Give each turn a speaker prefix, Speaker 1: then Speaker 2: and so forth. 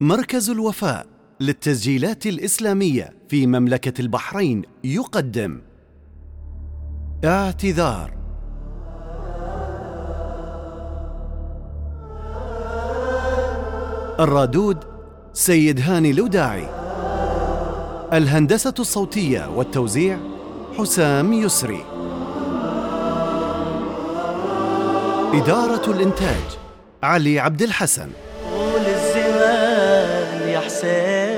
Speaker 1: مركز الوفاء للتسجيلات الإسلامية في مملكة البحرين يقدم. اعتذار. الرادود سيد هاني لوداعي. الهندسة الصوتية والتوزيع حسام يسري. إدارة الإنتاج علي عبد الحسن. céu.